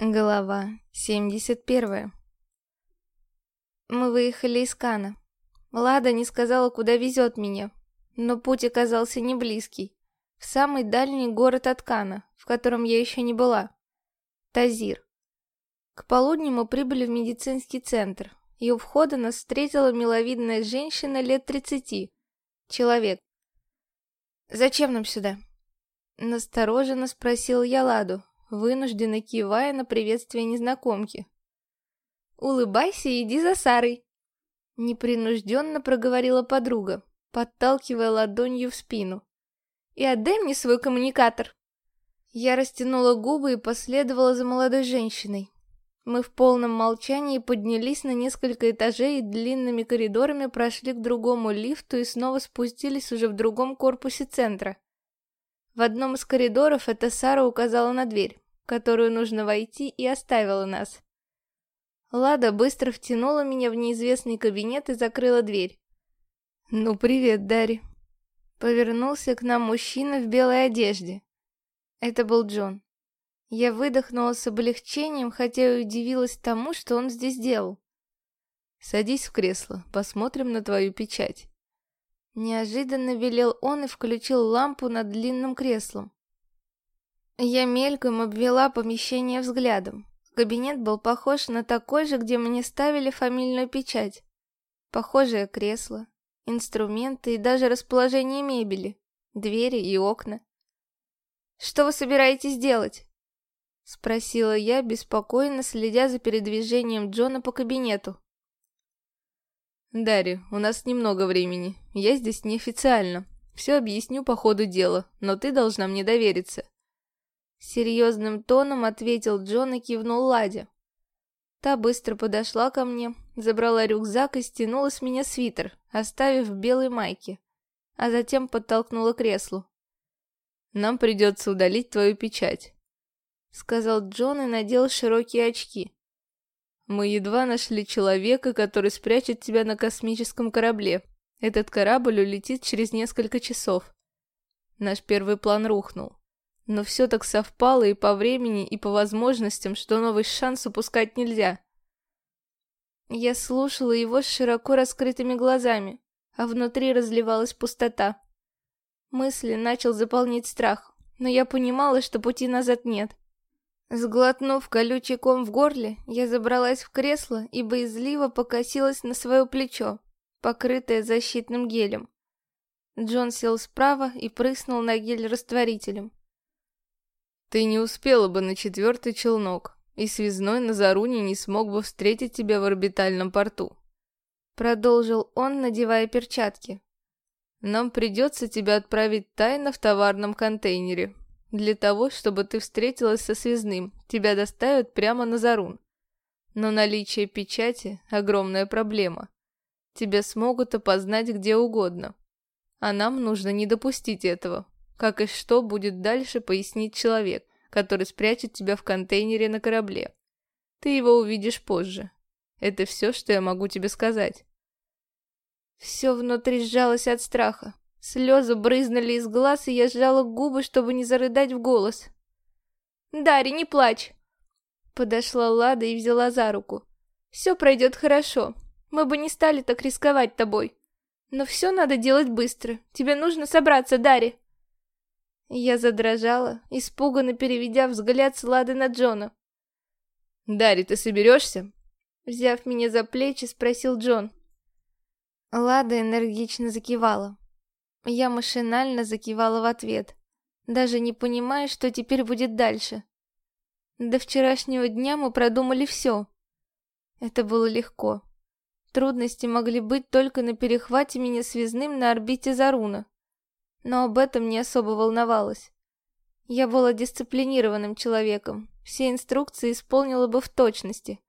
Глава 71 Мы выехали из Кана. Лада не сказала, куда везет меня, но путь оказался не близкий. В самый дальний город от Кана, в котором я еще не была. Тазир. К полудню мы прибыли в медицинский центр, и у входа нас встретила миловидная женщина лет тридцати. Человек. «Зачем нам сюда?» Настороженно спросил я Ладу, вынужденно кивая на приветствие незнакомки. «Улыбайся и иди за Сарой!» Непринужденно проговорила подруга, подталкивая ладонью в спину. «И отдай мне свой коммуникатор!» Я растянула губы и последовала за молодой женщиной. Мы в полном молчании поднялись на несколько этажей и длинными коридорами прошли к другому лифту и снова спустились уже в другом корпусе центра. В одном из коридоров эта Сара указала на дверь, в которую нужно войти, и оставила нас. Лада быстро втянула меня в неизвестный кабинет и закрыла дверь. «Ну, привет, Дарья!» Повернулся к нам мужчина в белой одежде. Это был Джон. Я выдохнула с облегчением, хотя и удивилась тому, что он здесь делал. «Садись в кресло, посмотрим на твою печать». Неожиданно велел он и включил лампу над длинным креслом. Я мельком обвела помещение взглядом. Кабинет был похож на такой же, где мне ставили фамильную печать. Похожее кресло, инструменты и даже расположение мебели, двери и окна. «Что вы собираетесь делать?» Спросила я, беспокойно следя за передвижением Джона по кабинету. «Дарья, у нас немного времени. Я здесь неофициально. Все объясню по ходу дела, но ты должна мне довериться». Серьезным тоном ответил Джон и кивнул Ладе. Та быстро подошла ко мне, забрала рюкзак и стянула с меня свитер, оставив в белой майке, а затем подтолкнула к креслу. «Нам придется удалить твою печать», — сказал Джон и надел широкие очки. Мы едва нашли человека, который спрячет тебя на космическом корабле. Этот корабль улетит через несколько часов. Наш первый план рухнул. Но все так совпало и по времени, и по возможностям, что новый шанс упускать нельзя. Я слушала его с широко раскрытыми глазами, а внутри разливалась пустота. Мысли начал заполнить страх, но я понимала, что пути назад нет. Сглотнув колючий ком в горле, я забралась в кресло и боязливо покосилась на свое плечо, покрытое защитным гелем. Джон сел справа и прыснул на гель растворителем. «Ты не успела бы на четвертый челнок, и связной на Заруне не смог бы встретить тебя в орбитальном порту», продолжил он, надевая перчатки. «Нам придется тебя отправить тайно в товарном контейнере, для того, чтобы ты встретилась со связным, тебя доставят прямо на Зарун. Но наличие печати – огромная проблема. Тебя смогут опознать где угодно. А нам нужно не допустить этого. Как и что будет дальше, пояснить человек, который спрячет тебя в контейнере на корабле. Ты его увидишь позже. Это все, что я могу тебе сказать. Все внутри сжалось от страха. Слезы брызнули из глаз, и я сжала губы, чтобы не зарыдать в голос. «Дарья, не плачь!» Подошла Лада и взяла за руку. «Все пройдет хорошо. Мы бы не стали так рисковать тобой. Но все надо делать быстро. Тебе нужно собраться, Дарья!» Я задрожала, испуганно переведя взгляд с Лады на Джона. «Дарья, ты соберешься?» Взяв меня за плечи, спросил Джон. Лада энергично закивала. Я машинально закивала в ответ, даже не понимая, что теперь будет дальше. До вчерашнего дня мы продумали все. Это было легко. Трудности могли быть только на перехвате меня связным на орбите Заруна. Но об этом не особо волновалась. Я была дисциплинированным человеком, все инструкции исполнила бы в точности.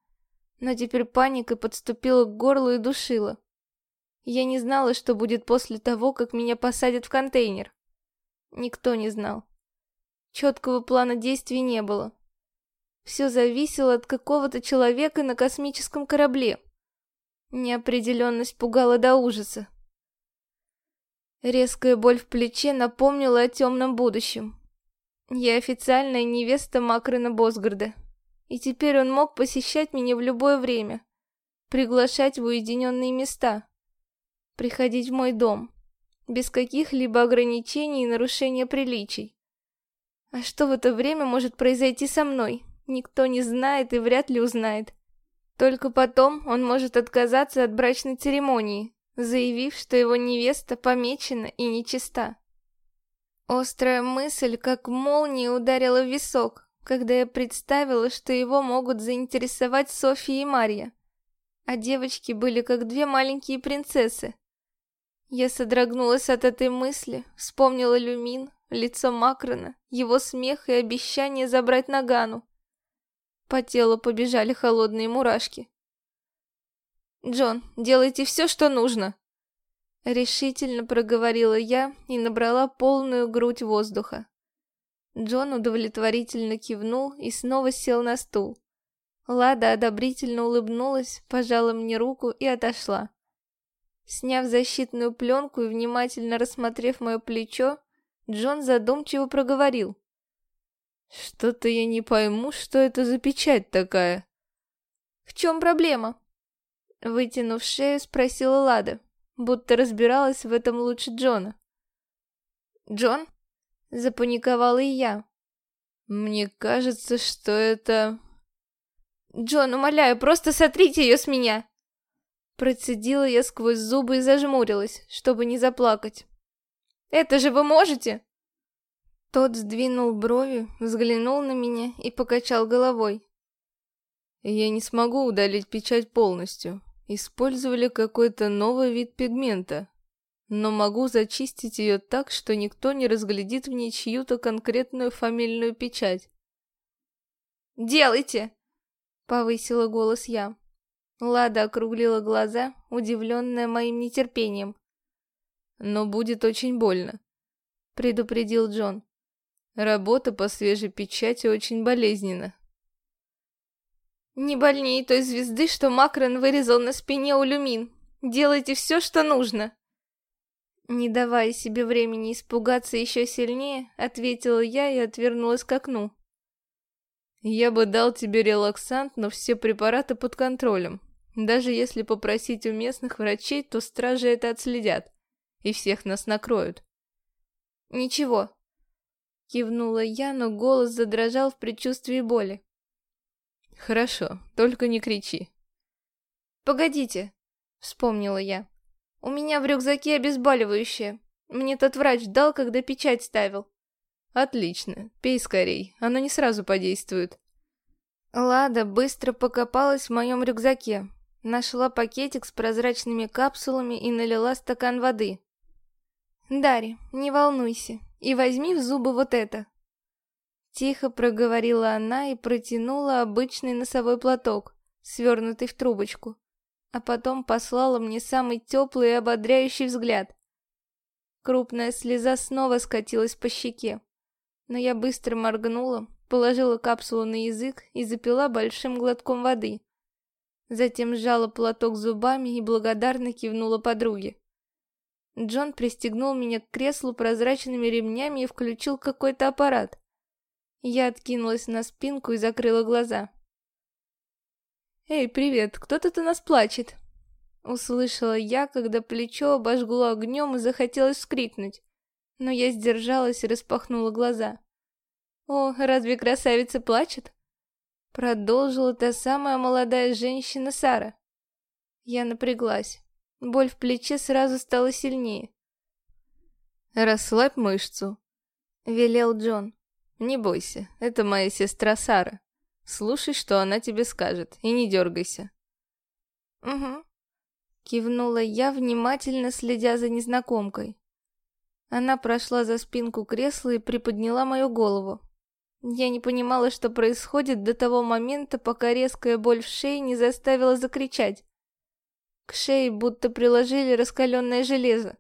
Но теперь паника подступила к горлу и душила. Я не знала, что будет после того, как меня посадят в контейнер. Никто не знал. Четкого плана действий не было. Все зависело от какого-то человека на космическом корабле. Неопределенность пугала до ужаса. Резкая боль в плече напомнила о темном будущем. Я официальная невеста Макрона Босгарда. И теперь он мог посещать меня в любое время, приглашать в уединенные места, приходить в мой дом, без каких-либо ограничений и нарушения приличий. А что в это время может произойти со мной, никто не знает и вряд ли узнает. Только потом он может отказаться от брачной церемонии, заявив, что его невеста помечена и нечиста. Острая мысль, как молния, ударила в висок, когда я представила, что его могут заинтересовать Софья и Марья. А девочки были как две маленькие принцессы. Я содрогнулась от этой мысли, вспомнила Люмин, лицо Макрона, его смех и обещание забрать Нагану. По телу побежали холодные мурашки. «Джон, делайте все, что нужно!» Решительно проговорила я и набрала полную грудь воздуха. Джон удовлетворительно кивнул и снова сел на стул. Лада одобрительно улыбнулась, пожала мне руку и отошла. Сняв защитную пленку и внимательно рассмотрев мое плечо, Джон задумчиво проговорил. Что-то я не пойму, что это за печать такая. В чем проблема? Вытянув шею, спросила Лада, будто разбиралась в этом лучше Джона. Джон? Запаниковала и я. Мне кажется, что это... Джон, умоляю, просто сотрите ее с меня. Процедила я сквозь зубы и зажмурилась, чтобы не заплакать. Это же вы можете? Тот сдвинул брови, взглянул на меня и покачал головой. Я не смогу удалить печать полностью. Использовали какой-то новый вид пигмента. Но могу зачистить ее так, что никто не разглядит в ней чью-то конкретную фамильную печать. «Делайте!» — повысила голос я. Лада округлила глаза, удивленная моим нетерпением. «Но будет очень больно», — предупредил Джон. Работа по свежей печати очень болезненна. Не больнее той звезды, что Макрон вырезал на спине у люмин. Делайте все, что нужно. Не давая себе времени испугаться еще сильнее, ответила я и отвернулась к окну. Я бы дал тебе релаксант, но все препараты под контролем. Даже если попросить у местных врачей, то стражи это отследят. И всех нас накроют. Ничего, Кивнула я, но голос задрожал в предчувствии боли. Хорошо, только не кричи. Погодите, вспомнила я. У меня в рюкзаке обезболивающее. Мне тот врач дал, когда печать ставил. Отлично, пей скорей, оно не сразу подействует. Лада быстро покопалась в моем рюкзаке, нашла пакетик с прозрачными капсулами и налила стакан воды. «Дарья, не волнуйся, и возьми в зубы вот это. Тихо проговорила она и протянула обычный носовой платок, свернутый в трубочку, а потом послала мне самый теплый и ободряющий взгляд. Крупная слеза снова скатилась по щеке, но я быстро моргнула, положила капсулу на язык и запила большим глотком воды. Затем сжала платок зубами и благодарно кивнула подруге. Джон пристегнул меня к креслу прозрачными ремнями и включил какой-то аппарат. Я откинулась на спинку и закрыла глаза. «Эй, привет, кто тут у нас плачет?» Услышала я, когда плечо обожгло огнем и захотелось вскрикнуть. Но я сдержалась и распахнула глаза. «О, разве красавица плачет?» Продолжила та самая молодая женщина Сара. Я напряглась. Боль в плече сразу стала сильнее. «Расслабь мышцу», — велел Джон. «Не бойся, это моя сестра Сара. Слушай, что она тебе скажет, и не дергайся». «Угу», — кивнула я, внимательно следя за незнакомкой. Она прошла за спинку кресла и приподняла мою голову. Я не понимала, что происходит до того момента, пока резкая боль в шее не заставила закричать. К шее будто приложили раскаленное железо.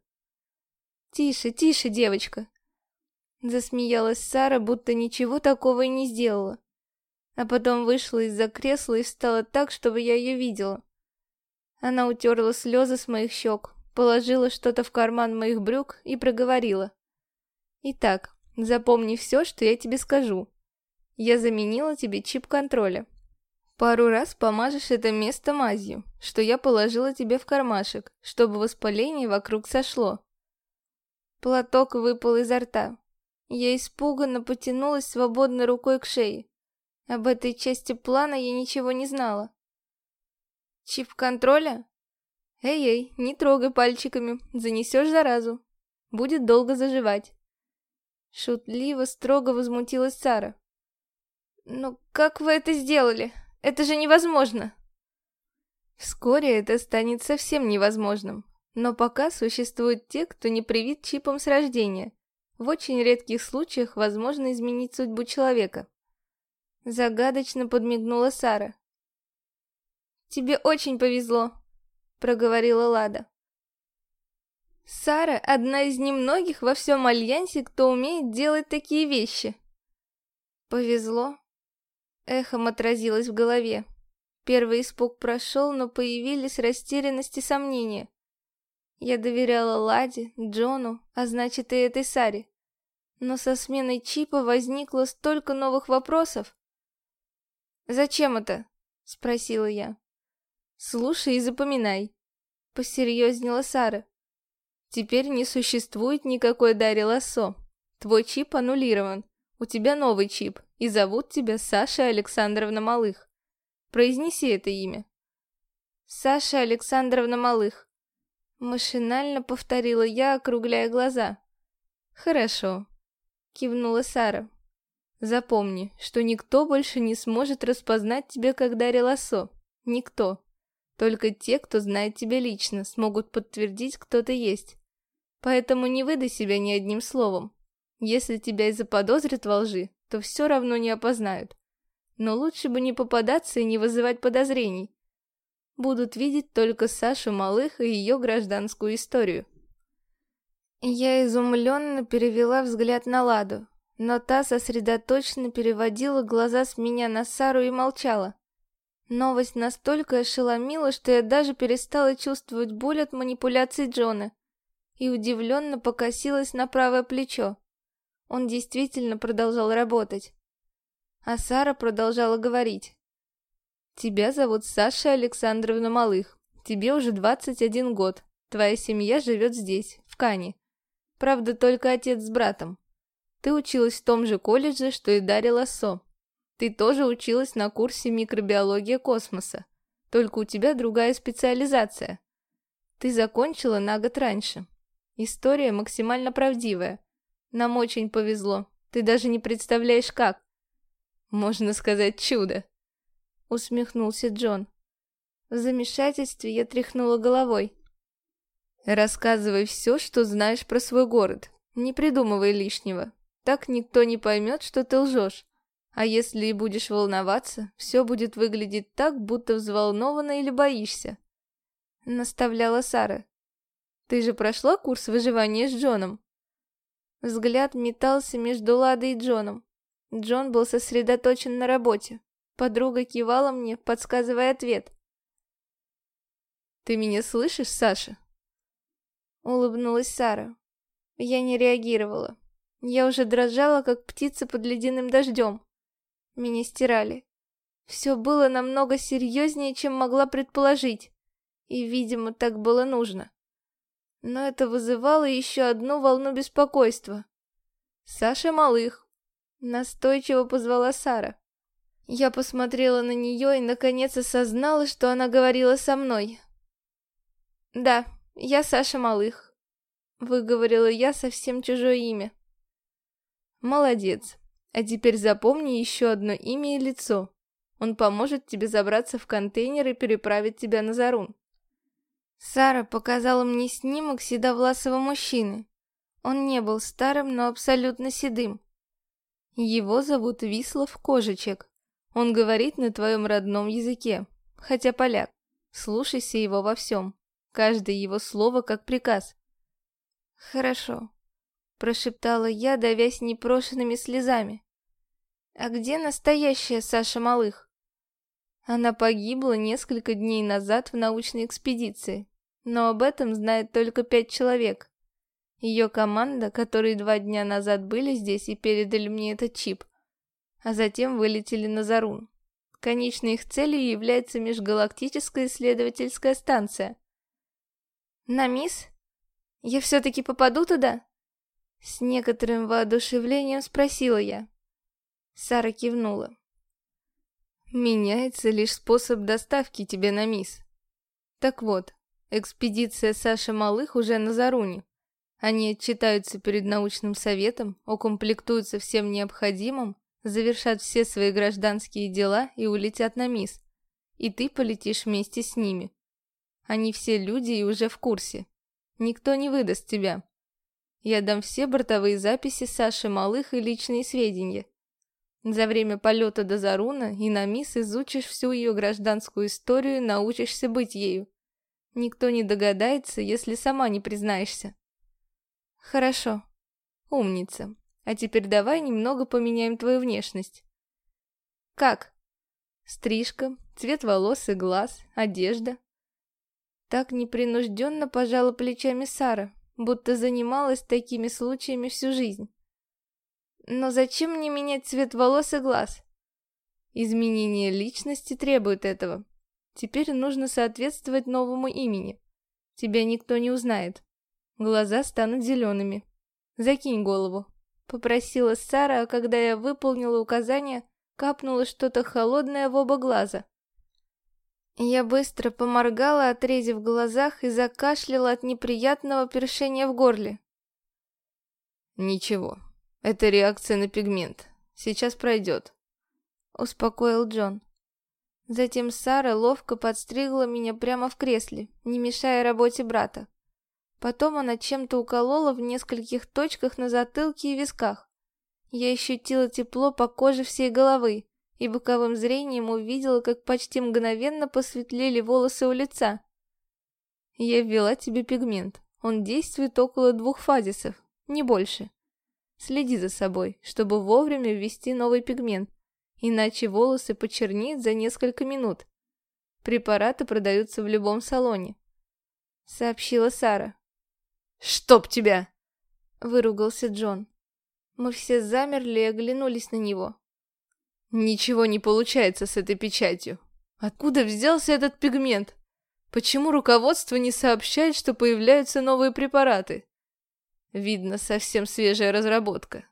«Тише, тише, девочка!» Засмеялась Сара, будто ничего такого и не сделала. А потом вышла из-за кресла и встала так, чтобы я ее видела. Она утерла слезы с моих щек, положила что-то в карман моих брюк и проговорила. «Итак, запомни все, что я тебе скажу. Я заменила тебе чип контроля. Пару раз помажешь это место мазью, что я положила тебе в кармашек, чтобы воспаление вокруг сошло. Платок выпал изо рта. Я испуганно потянулась свободной рукой к шее. Об этой части плана я ничего не знала. Чип контроля? Эй-эй, не трогай пальчиками, занесешь заразу. Будет долго заживать. Шутливо, строго возмутилась Сара. «Ну как вы это сделали? Это же невозможно!» Вскоре это станет совсем невозможным. Но пока существуют те, кто не привит чипом с рождения. В очень редких случаях возможно изменить судьбу человека. Загадочно подмигнула Сара. «Тебе очень повезло», — проговорила Лада. Сара одна из немногих во всем Альянсе, кто умеет делать такие вещи. Повезло. Эхом отразилось в голове. Первый испуг прошел, но появились растерянность и сомнения. Я доверяла Ладе, Джону, а значит и этой Саре. Но со сменой чипа возникло столько новых вопросов. «Зачем это?» — спросила я. «Слушай и запоминай», — посерьезнела Сара. Теперь не существует никакой Дарьи Лассо. Твой чип аннулирован. У тебя новый чип, и зовут тебя Саша Александровна Малых. Произнеси это имя. Саша Александровна Малых. Машинально повторила я, округляя глаза. Хорошо. Кивнула Сара. Запомни, что никто больше не сможет распознать тебя как Дарья Лассо. Никто. Только те, кто знает тебя лично, смогут подтвердить, кто ты есть. Поэтому не выдай себя ни одним словом. Если тебя и заподозрят во лжи, то все равно не опознают. Но лучше бы не попадаться и не вызывать подозрений. Будут видеть только Сашу Малых и ее гражданскую историю. Я изумленно перевела взгляд на Ладу, но та сосредоточенно переводила глаза с меня на Сару и молчала. Новость настолько ошеломила, что я даже перестала чувствовать боль от манипуляций Джона и удивленно покосилась на правое плечо. Он действительно продолжал работать. А Сара продолжала говорить. «Тебя зовут Саша Александровна Малых. Тебе уже 21 год. Твоя семья живет здесь, в Кане. Правда, только отец с братом. Ты училась в том же колледже, что и Дарья Лассо. Ты тоже училась на курсе микробиология космоса. Только у тебя другая специализация. Ты закончила на год раньше. История максимально правдивая. Нам очень повезло. Ты даже не представляешь как. Можно сказать чудо. Усмехнулся Джон. В замешательстве я тряхнула головой. Рассказывай все, что знаешь про свой город. Не придумывай лишнего. Так никто не поймет, что ты лжешь. А если и будешь волноваться, все будет выглядеть так, будто взволнована или боишься. Наставляла Сара. Ты же прошла курс выживания с Джоном?» Взгляд метался между Ладой и Джоном. Джон был сосредоточен на работе. Подруга кивала мне, подсказывая ответ. «Ты меня слышишь, Саша?» Улыбнулась Сара. Я не реагировала. Я уже дрожала, как птица под ледяным дождем. Меня стирали. Все было намного серьезнее, чем могла предположить. И, видимо, так было нужно но это вызывало еще одну волну беспокойства. «Саша Малых!» — настойчиво позвала Сара. Я посмотрела на нее и наконец осознала, что она говорила со мной. «Да, я Саша Малых», — выговорила я совсем чужое имя. «Молодец. А теперь запомни еще одно имя и лицо. Он поможет тебе забраться в контейнер и переправить тебя на Зарун. Сара показала мне снимок седовласого мужчины. Он не был старым, но абсолютно седым. Его зовут Вислав Кожичек. Он говорит на твоем родном языке, хотя поляк. Слушайся его во всем. Каждое его слово как приказ. Хорошо, прошептала я, давясь непрошенными слезами. А где настоящая Саша Малых? Она погибла несколько дней назад в научной экспедиции но об этом знает только пять человек. Ее команда, которые два дня назад были здесь и передали мне этот чип, а затем вылетели на Зарун. Конечной их целью является межгалактическая исследовательская станция. На мисс? Я все-таки попаду туда? С некоторым воодушевлением спросила я. Сара кивнула. Меняется лишь способ доставки тебе на мисс. Так вот, экспедиция Саши Малых уже на Заруне. Они отчитаются перед научным советом, укомплектуются всем необходимым, завершат все свои гражданские дела и улетят на мисс. И ты полетишь вместе с ними. Они все люди и уже в курсе. Никто не выдаст тебя. Я дам все бортовые записи Саши Малых и личные сведения. За время полета до Заруна и на мисс изучишь всю ее гражданскую историю и научишься быть ею. Никто не догадается, если сама не признаешься. Хорошо. Умница. А теперь давай немного поменяем твою внешность. Как? Стрижка, цвет волос и глаз, одежда. Так непринужденно пожала плечами Сара, будто занималась такими случаями всю жизнь. Но зачем мне менять цвет волос и глаз? Изменение личности требует этого. Теперь нужно соответствовать новому имени. Тебя никто не узнает. Глаза станут зелеными. Закинь голову. Попросила Сара, а когда я выполнила указание, капнуло что-то холодное в оба глаза. Я быстро поморгала, отрезив глазах, и закашляла от неприятного першения в горле. «Ничего, это реакция на пигмент. Сейчас пройдет», — успокоил Джон. Затем Сара ловко подстригла меня прямо в кресле, не мешая работе брата. Потом она чем-то уколола в нескольких точках на затылке и висках. Я ощутила тепло по коже всей головы и боковым зрением увидела, как почти мгновенно посветлели волосы у лица. Я ввела тебе пигмент. Он действует около двух фазисов, не больше. Следи за собой, чтобы вовремя ввести новый пигмент, иначе волосы почернеют за несколько минут. Препараты продаются в любом салоне, сообщила Сара. «Чтоб тебя!» — выругался Джон. Мы все замерли и оглянулись на него. Ничего не получается с этой печатью. Откуда взялся этот пигмент? Почему руководство не сообщает, что появляются новые препараты? Видно, совсем свежая разработка.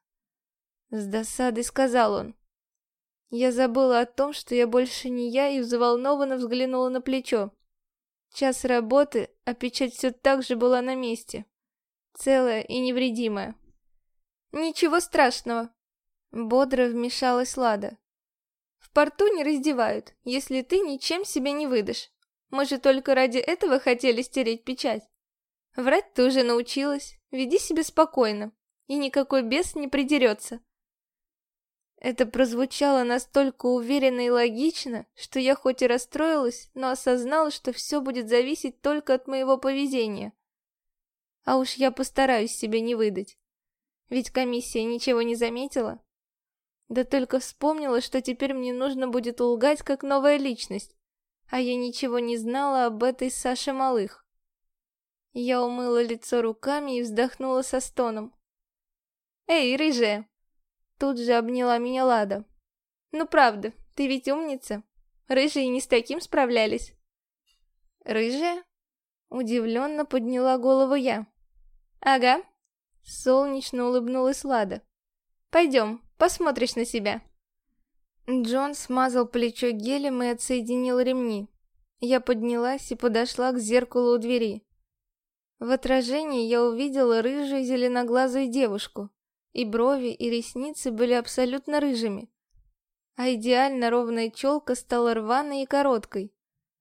С досадой сказал он. Я забыла о том, что я больше не я, и взволнованно взглянула на плечо. Час работы, а печать все так же была на месте. Целая и невредимая. Ничего страшного. Бодро вмешалась Лада. В порту не раздевают, если ты ничем себе не выдашь. Мы же только ради этого хотели стереть печать. Врать ты уже научилась, веди себя спокойно, и никакой бес не придерется. Это прозвучало настолько уверенно и логично, что я хоть и расстроилась, но осознала, что все будет зависеть только от моего поведения. А уж я постараюсь себе не выдать. Ведь комиссия ничего не заметила. Да только вспомнила, что теперь мне нужно будет лгать как новая личность, а я ничего не знала об этой Саше Малых. Я умыла лицо руками и вздохнула со стоном. «Эй, рыжая!» Тут же обняла меня Лада. «Ну правда, ты ведь умница. Рыжие не с таким справлялись». «Рыжая?» Удивленно подняла голову я. «Ага». Солнечно улыбнулась Лада. «Пойдем, Посмотришь на себя». Джон смазал плечо гелем и отсоединил ремни. Я поднялась и подошла к зеркалу у двери. В отражении я увидела рыжую зеленоглазую девушку, и брови, и ресницы были абсолютно рыжими. А идеально ровная челка стала рваной и короткой.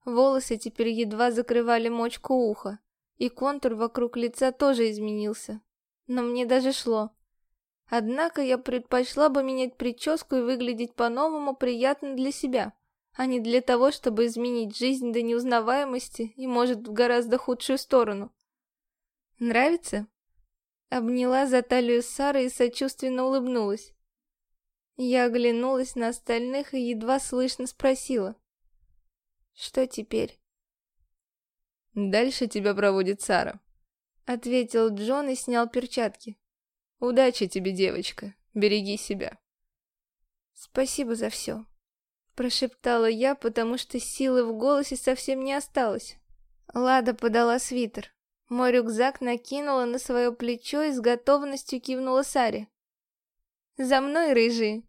Волосы теперь едва закрывали мочку уха, и контур вокруг лица тоже изменился. Но мне даже шло. Однако я предпочла бы менять прическу и выглядеть по-новому приятно для себя, а не для того, чтобы изменить жизнь до неузнаваемости и, может, в гораздо худшую сторону. Нравится? Обняла за талию Сары и сочувственно улыбнулась. Я оглянулась на остальных и едва слышно спросила. Что теперь? Дальше тебя проводит Сара. Ответил Джон и снял перчатки. Удачи тебе, девочка. Береги себя. Спасибо за все. Прошептала я, потому что силы в голосе совсем не осталось. Лада подала свитер. Мой рюкзак накинула на свое плечо и с готовностью кивнула Саре. «За мной, рыжие!»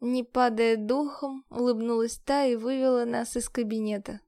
Не падая духом, улыбнулась та и вывела нас из кабинета.